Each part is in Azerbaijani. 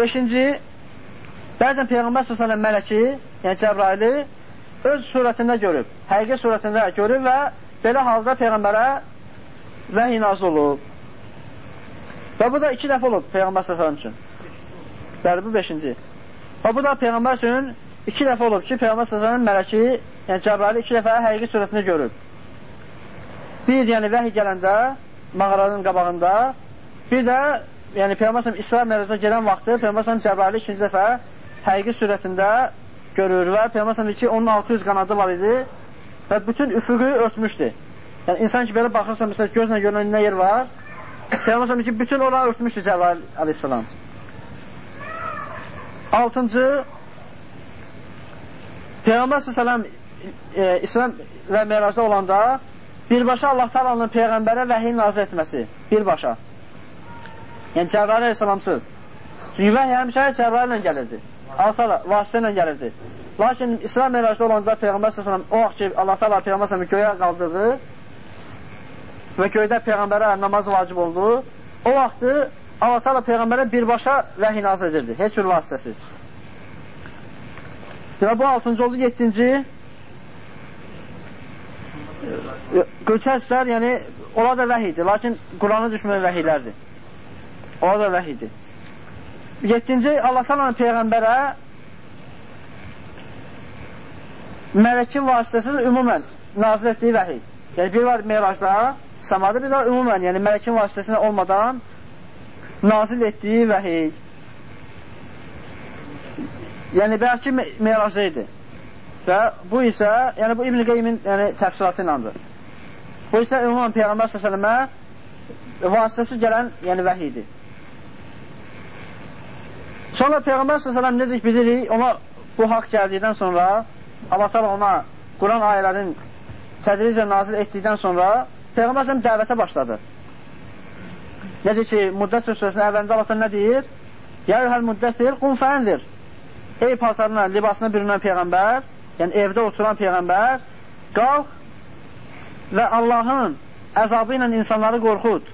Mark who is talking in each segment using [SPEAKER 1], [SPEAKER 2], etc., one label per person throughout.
[SPEAKER 1] Beşinci, bəzən Peyğəmbər s.ə.v mələki, yəni Cəbraili, öz surətində görüb, həqiqi surətində görüb və belə halda Peyğəmbərə vəhiy nazil olub. Və bu da iki dəfə olub Peyğəmbər s.ə.v üçün. Bəli, bu beşinci. Və bu da Peyğəmbər üçün iki dəfə olub ki, Peyğəmbər s.ə.v mələki, yəni Cəbraili iki dəfə həqiqi surətində görüb. Bir, yəni vəhiy gələndə, mağaranın qabağında, bir də yəni Peyğəmbər İsra mərəzə gələn vaxtı Peyğəmbər Cəbraili ikinci dəfə həqiqi surətində görür və Peyğəmbər ki, onun 600 qanadı var idi və bütün üfüqü örtmüşdü. Yəni, insan ki, belə baxırsa, məsələn, gözlə görünən nə yer var, Peyğəmbər ki, bütün oranı örtmüşdü Cəbrail aleyhissalam. Altıncı, Peyğəmbər s.ə.v e, İslam və Meracda olanda birbaşa Allah talanın Peyğəmbərə vəhiy nazir etməsi, birbaşa. Yəni Cəbrail əleyhissalamsız. Çünki vəhiy həmişə Cəbrail ilə gəlirdi. Allah vasitə ilə gəlirdi. Lakin İslam məracda olanda Peyğəmbər s.ə.v o vaxt ki, Allah taala Peyğəmbər s.ə.v göyə qaldırdı və göydə Peyğəmbərə namaz vacib oldu, o vaxtı Allah taala Peyğəmbərə birbaşa vəhiy nazir edirdi, heç bir vasitəsiz. Və bu altıncı oldu, yettinci Qülçəslər, yəni, ola da vəhidir, lakin Quranı düşmən vəhiylərdir. Ola da vəhidir. Yettinci, Allah talanın Peyğəmbərə mələkin vasitəsilə ümumən nazil etdiyi vəhiy. Yəni, bir var merajda, səmada, bir də ümumən, yəni mələkin vasitəsilə olmadan nazil etdiyi vəhiy. Yəni, bəlkə merajda idi. Və bu isə, yəni bu İbn-i Qeymin yəni, təfsiratı ilandır. Bu isə ümumən Peyğəmbər s.ə.və vasitəsiz gələn yəni, vəhidir. Sonra Peyğəmbər s.ə.v necə bilirik, ona bu haqq gəldikdən sonra Allah təala ona Quran ayələrin tədriclə nazil etdikdən sonra Peyğəmbər s.ə.v dəvətə başladı. Necə ki, Müddəssir surəsinin əvvəlində Allah nə deyir? Ya yuhəl müddəssir, qum fəndir. Ey paltarına, libasına bürünən Peyğəmbər, yəni evdə oturan Peyğəmbər, qalx və Allahın əzabı ilə insanları qorxud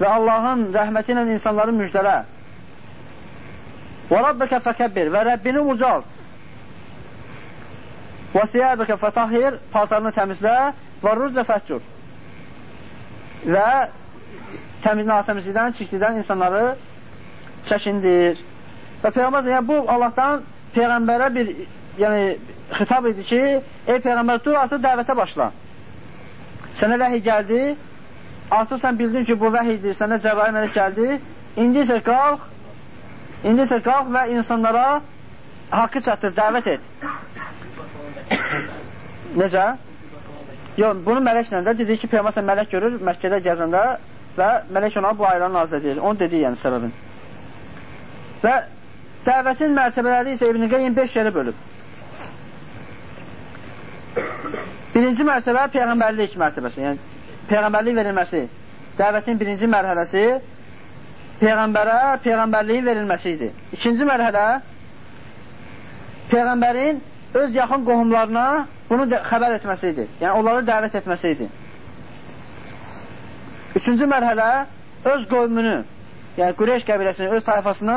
[SPEAKER 1] və Allahın rəhməti ilə insanları müjdələ. Və Rabbəkə fəkəbbir və Rəbbini ucalt. Və siyəbəkə fətahir paltarını təmizlə və rücə fətcur. Və təmiz, natəmizlikdən, çirklidən insanları çəkindir. Və Peyğəmbər yəni bu Allahdan Peyğəmbərə bir yəni xitab idi ki, ey Peyğəmbər dur artıq dəvətə başla. Sənə vəhiy gəldi, artıq sən bildin ki, bu vəhiydir, sənə Cəbrail mələk gəldi, indi isə qalx, indi isə qalx və insanlara haqqı çatdır, dəvət et. Necə? Yox, bunu mələklə də dedi ki, Peyğəmbər mələk görür Məkkədə gəzəndə və mələk ona bu ayranı nazir edir. Onu dedi yəni səbəbin. Və dəvətin mərtəbələri isə İbn-i Qeym 5 yerə bölüb. Birinci mərtəbə Peyğəmbərlik mərtəbəsi, yəni Peyğəmbərlik verilməsi. Dəvətin birinci mərhələsi Peyğəmbərə Peyğəmbərliyin verilməsi idi. İkinci mərhələ Peyğəmbərin öz yaxın qohumlarına bunu xəbər etməsi idi. Yəni, onları dəvət etməsi idi. Üçüncü mərhələ öz qövmünü, yəni Qureyş qəbiləsini, öz tayfasını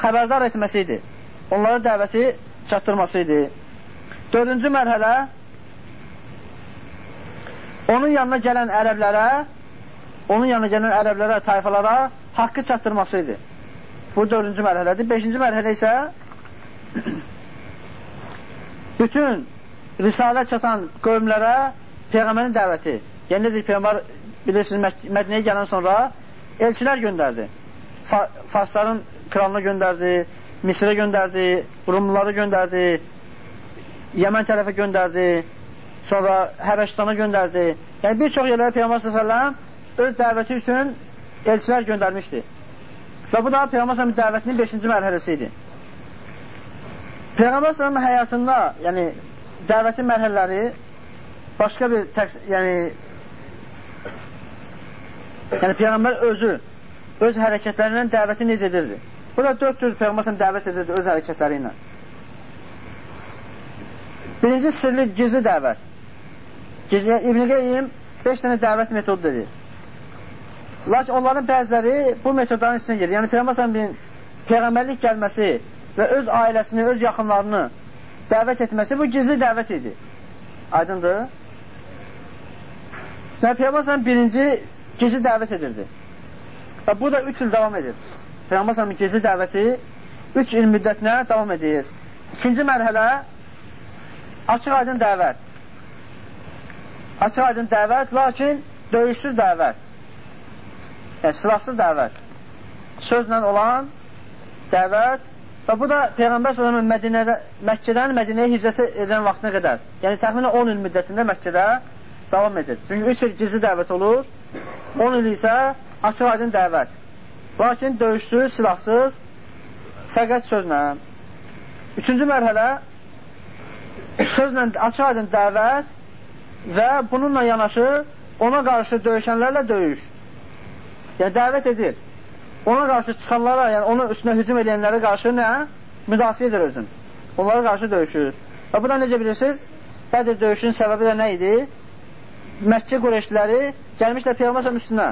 [SPEAKER 1] xəbərdar etməsi idi. Onlara dəvəti çatdırması idi. Dördüncü mərhələ onun yanına gələn ərəblərə onun yanına gələn ərəblərə, tayfalara haqqı çatdırması idi. Bu dördüncü mərhələdir. Beşinci mərhələ isə bütün risalə çatan qövmlərə Peyğəmbərin dəvəti. Yəni, necə Peyğəmbər bilirsiniz, Mədinəyə gələn sonra elçilər göndərdi. Fa Farsların kralına göndərdi, Misrə göndərdi, Rumluları göndərdi, Yəmən tərəfə göndərdi, sonra Həbəşistana göndərdi. Yəni, bir çox yerlərə Peyğəmbər s.ə.v öz dəvəti üçün elçilər göndərmişdi. Və bu da Peyğəmbər s.ə.v dəvətinin 5-ci mərhələsi idi. Peyğəmbər s.ə.v həyatında, yəni dəvətin mərhələləri başqa bir təks, yəni yəni Peyğəmbər özü öz hərəkətlərindən dəvəti necə edirdi? Burada dörd cür Peyğəmbər dəvət edirdi öz hərəkətləri ilə. Birinci sirli gizli dəvət. Gizli, İbn-i Qeyyim 5 dənə dəvət metodu dedi. Lakin onların bəziləri bu metodların içinə gedir. Yəni Peyğəmbər Peyğəmbərlik gəlməsi və öz ailəsini, öz yaxınlarını dəvət etməsi bu gizli dəvət idi. Aydındır? Yəni, Peyğəmbər birinci gizli dəvət edirdi. Və bu da 3 il davam edir. Peyğəmbər gizli dəvəti 3 il müddətinə davam edir. İkinci mərhələ açıq aydın dəvət. Açıq aydın dəvət, lakin döyüşsüz dəvət. Yəni, silahsız dəvət. Sözlə olan dəvət və bu da Peyğəmbər s.ə.v Mədinədə, Məkkədən Mədinəyə hicrət edən vaxtına qədər, yəni təxminən 10 il müddətində Məkkədə davam edir. Çünki 3 il gizli dəvət olur, 10 il isə açıq aydın dəvət. Lakin döyüşsüz, silahsız, fəqət sözlə. Üçüncü mərhələ sözlə açıq aydın dəvət və bununla yanaşı ona qarşı döyüşənlərlə döyüş. Yəni, dəvət edir. Ona qarşı çıxanlara, yəni onun üstünə hücum edənlərə qarşı nə? Müdafiə edir özün. Onlara qarşı döyüşür. Və bu da necə bilirsiniz? Bədir döyüşün səbəbi də nə idi? Məkkə Qureyşləri gəlmişlər Peyğəmbər üstünə.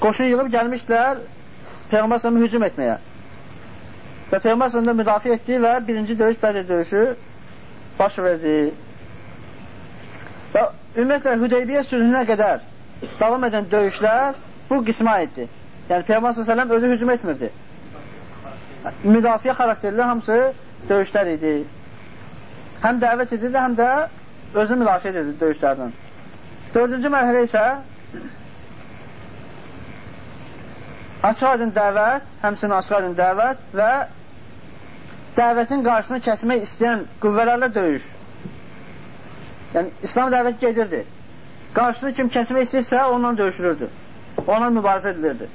[SPEAKER 1] Qoşun yığıb gəlmişlər Peyğəmbər hücum etməyə. Və Peyğəmbər da müdafiə etdi və birinci döyüş Bədir döyüşü baş verdi. Və ümumiyyətlə Hüdeybiyyə sülhünə qədər davam edən döyüşlər bu qismə aiddir. Yəni Peyğəmbər s.ə.v özü hücum etmirdi. Müdafiə xarakterli hamısı döyüşlər idi. Həm dəvət edirdi, həm də özünü müdafiə edirdi döyüşlərdən. Dördüncü mərhələ isə açıq aydın dəvət, həmçinin açıq aydın dəvət və dəvətin qarşısını kəsmək istəyən qüvvələrlə döyüş. Yəni, İslam dəvət gedirdi. Qarşısını kim kəsmək istəyirsə, onunla döyüşürürdü ona mübarizə edilirdi.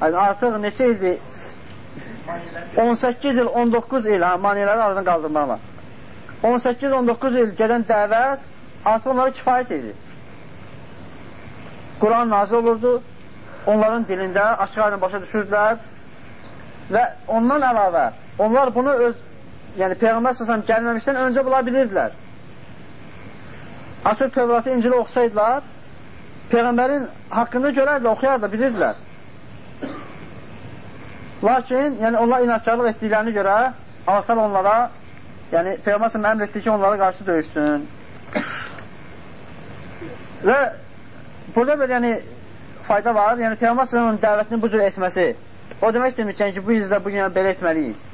[SPEAKER 1] Yəni, artıq neçə ildir? 18 il, 19 il ha, maniləri aradan qaldırmaqla. 18-19 il gedən dəvət artıq onlara kifayət edir. Quran nazil olurdu, onların dilində açıq aydın başa düşürdülər və ondan əlavə onlar bunu öz, yəni Peyğəmbər səsəm gəlməmişdən öncə bula bilirdilər. Açıq Tövratı, İncili oxusaydılar, Peyğəmbərin haqqında görərdi, oxuyar da, bilirdilər. Lakin, yəni onlar inatçarlıq etdiklərini görə Allah onlara, yəni Peyğəmbər əmr etdi ki, onlara qarşı döyüşsün. Və burada bir yəni fayda var. Yəni Peyğəmbər dəvətini bu cür etməsi. O demək deməkdir ki, bu izdə bu gün belə etməliyik.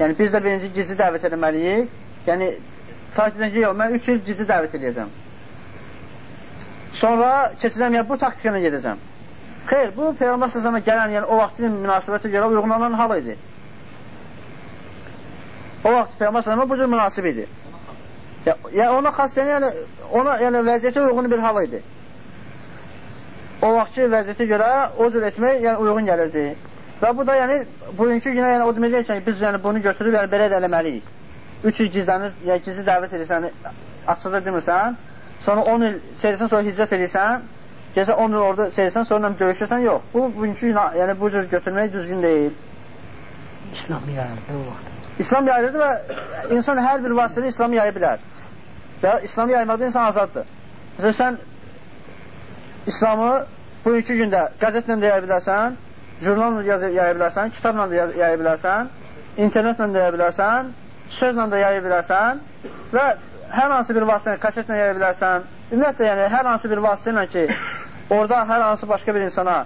[SPEAKER 1] Yəni biz də birinci gizli dəvət etməliyik. Yəni takdirən ki, yox, mən 3 il gizli dəvət edəcəm. Sonra keçəcəm, yəni bu taktika ilə gedəcəm. Xeyr, bu Peyğəmbər səsəmə gələn, yəni o vaxtın münasibətə görə uyğunlanan hal idi. O vaxt Peyğəmbər səsəmə bu cür münasib idi. Ya, yəni ona xas deyən, yəni ona yəni vəziyyətə uyğun bir hal idi. O vaxtki vəziyyətə görə o cür etmək yəni uyğun gəlirdi. Və bu da yəni bugünkü günə yəni o deməyəcək ki, biz yəni bunu götürüb yəni belə də eləməliyik. 3 il gizlənir, yəni gizli dəvət edirsən, açıqda demirsən, sonra 10 il seyirsən, sonra hicrət edirsən, gəlsə 10 il orada seyirsən, sonra döyüşürsən, yox. Bu, bugünkü, yəni bu cür götürmək düzgün deyil.
[SPEAKER 2] İslam yayıldı o vaxt.
[SPEAKER 1] İslam yayılırdı və insan hər bir vasitədə İslamı yaya bilər. Və İslamı yaymaqda insan azaddır. Məsələn, sən İslamı bugünkü gündə qəzetlə də yaya bilərsən, jurnalla yaya bilərsən, kitabla da yaya bilərsən, internetlə də yaya bilərsən, sözlə də yaya bilərsən və hər hansı bir vasitə kasetlə yaya bilərsən. Ümumiyyətlə, yəni hər hansı bir vasitə ilə ki, orada hər hansı başqa bir insana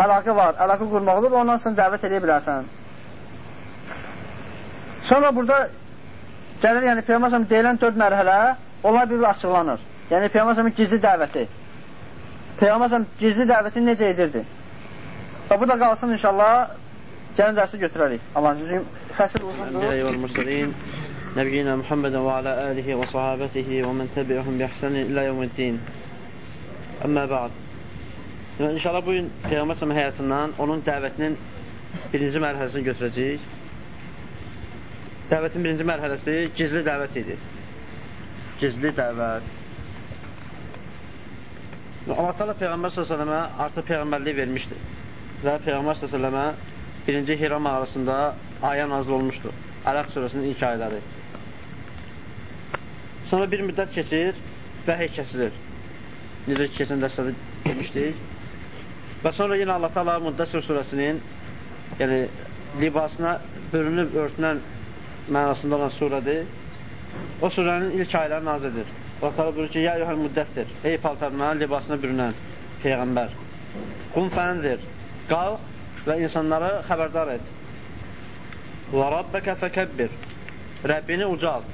[SPEAKER 1] əlaqə var, əlaqə qurmaq olur, ondan sən dəvət edə bilərsən. Sonra burada gəlir, yəni Peyğəmbər deyilən dörd mərhələ, onlar bir-bir açıqlanır. Yəni Peyğəmbər gizli dəvəti. Peyğəmbər gizli dəvəti necə edirdi? Və bu da qalsın inşallah, gəlin dərsi götürərik. Allahın cüzüm, fəsil uzundur.
[SPEAKER 3] نبينا محمد وعلى آله وصحابته ومن تبعهم بإحسان إلى يوم الدin. Əmmə bə'd. Yəni, inşallah bugün Peyğəmbər səhəm həyatından onun dəvətinin birinci mərhələsini götürəcəyik. Dəvətin birinci mərhələsi gizli dəvət idi. Gizli dəvət. Allah Teala Peyğəmbər s.ə.və artıq Peyğəmbərliyi vermişdi. Və Peyğəmbər s.ə.və birinci Hira mağarasında ayə nazil olmuşdu. Ələq surəsinin ilk ayələri. Sonra bir müddət keçir, vəhiy kəsilir. Necə ki, keçən dəstədə demişdik. Və sonra yenə Allah Taala Müddəssir surəsinin
[SPEAKER 1] yəni libasına bürünüb örtünən mənasında olan surədir. O surənin ilk ayələri nazirdir. Allah təala buyurur ki: "Ya eyyuhel muddəssir, ey paltarına, libasına bürünən peyğəmbər, qum fənzir, qalx və insanları xəbərdar et. Və rabbəkə fəkəbbir, Rəbbini ucalt.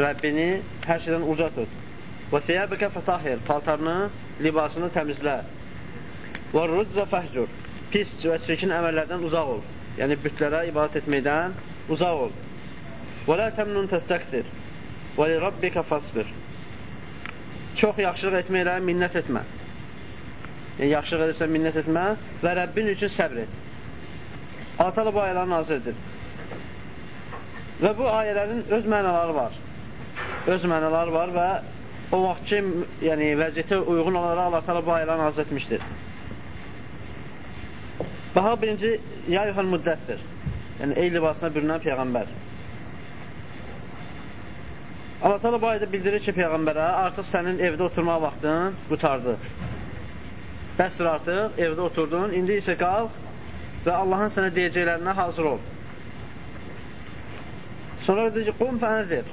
[SPEAKER 1] Rəbbini hər şeydən uca tut. Və siyəbəkə fətahir, paltarını, libasını təmizlə. Və ruczə fəhcur, pis və çirkin əməllərdən uzaq ol. Yəni, bütlərə ibadət etməkdən uzaq ol. Və lə təmnun təstəqdir. Və li rabbikə fasbir. Çox yaxşılıq etməklə minnət etmə. Yəni, yaxşılıq edirsən, minnət etmə və Rəbbin üçün səbr et. Allah bu ayələri nazir edir. Və bu ayələrin öz mənaları var. Öz mənaları var və o vaxt ki, yəni, vəziyyətə uyğun olaraq Allah təala bu ayələri nazir etmişdir. Baha birinci, ya yuhal müddətdir. Yəni, ey libasına bürünən Peyğəmbər. Allah təala bu ayədə bildirir ki, Peyğəmbərə artıq sənin evdə oturmaq vaxtın qutardı. Bəsdir artıq, evdə oturdun, indi isə qalx və Allahın sənə deyəcəklərinə hazır ol. Sonra deyir ki, qum fənzir.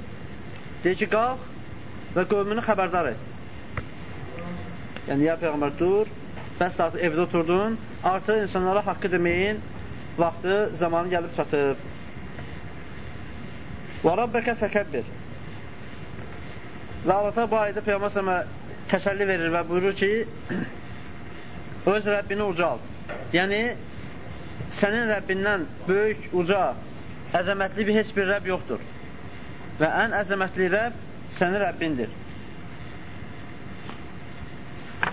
[SPEAKER 1] Deyir ki, qalx və qövmünü xəbərdar et. Yəni, ya Peyğəmbər, dur, bəs artıq evdə oturdun, artıq insanlara haqqı deməyin vaxtı, zamanı gəlib çatıb. Və Rabbəkə fəkəbbir. Və Allah bu ayda Peyğəmbər sələmə təsəlli verir və buyurur ki, öz Rəbbini ucal. Yəni, sənin Rəbbindən böyük, uca, əzəmətli bir heç bir Rəbb yoxdur. Və ən əzəmətli Rəbb sənin Rəbbindir.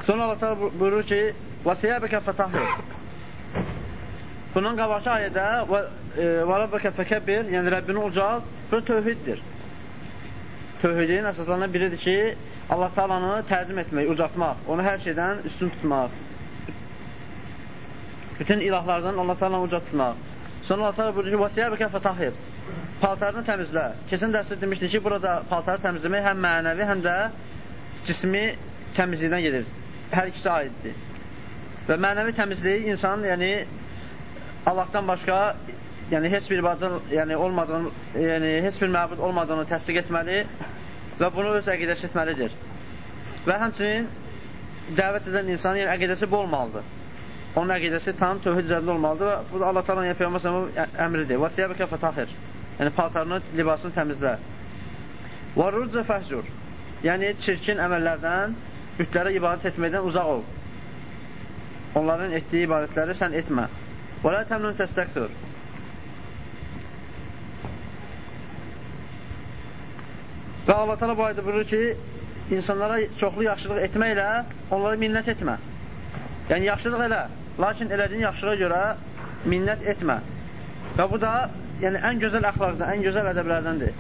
[SPEAKER 1] Sonra Allah buyurur ki, və siyəbəkə fətahir. Bunun qabaqçı ayədə və e, Rabbəkə fəkəbir, yəni Rəbbini ucal, bu tövhiddir. Tövhidin əsaslarından biridir ki, Allah talanı təzim etmək, ucatmaq, onu hər şeydən üstün tutmaq. Bütün ilahlardan Allah talanı ucatmaq. Sonra Allah təala buyurur ki, "Vəsiyəbəkə fətahir." Paltarını təmizlə. Keçən dərsdə demişdik ki, burada paltarı təmizləmək həm mənəvi, həm də cismi təmizlikdən gedir. Hər ikisi aiddir. Və mənəvi təmizlik insan, yəni Allahdan başqa, yəni heç bir ibadət, yəni olmadığını, yəni heç bir məbud olmadığını təsdiq etməli və bunu öz əqidəsi etməlidir. Və həmçinin dəvət edən insan, yəni əqidəsi bu olmalıdır onun əqidəsi tam tövhid üzərində olmalıdır və bu da Allah taala yəni Peyğəmbər əmridir. Və thiyabaka fatahir. Yəni paltarını, libasını təmizlə. Və ruzza fəhcur. Yəni çirkin əməllərdən, bütlərə ibadət etməkdən uzaq ol. Onların etdiyi ibadətləri sən etmə. Və la təmnun təstəkdir. Və Allah təala bu ayədə buyurur ki, insanlara çoxlu yaxşılıq etməklə onlara minnət etmə. Yəni yaxşılıq elə, Lakin elədiyin yaxşılığa görə minnət etmə. Və bu da yəni, ən gözəl əxlaqdır, ən gözəl ədəblərdəndir.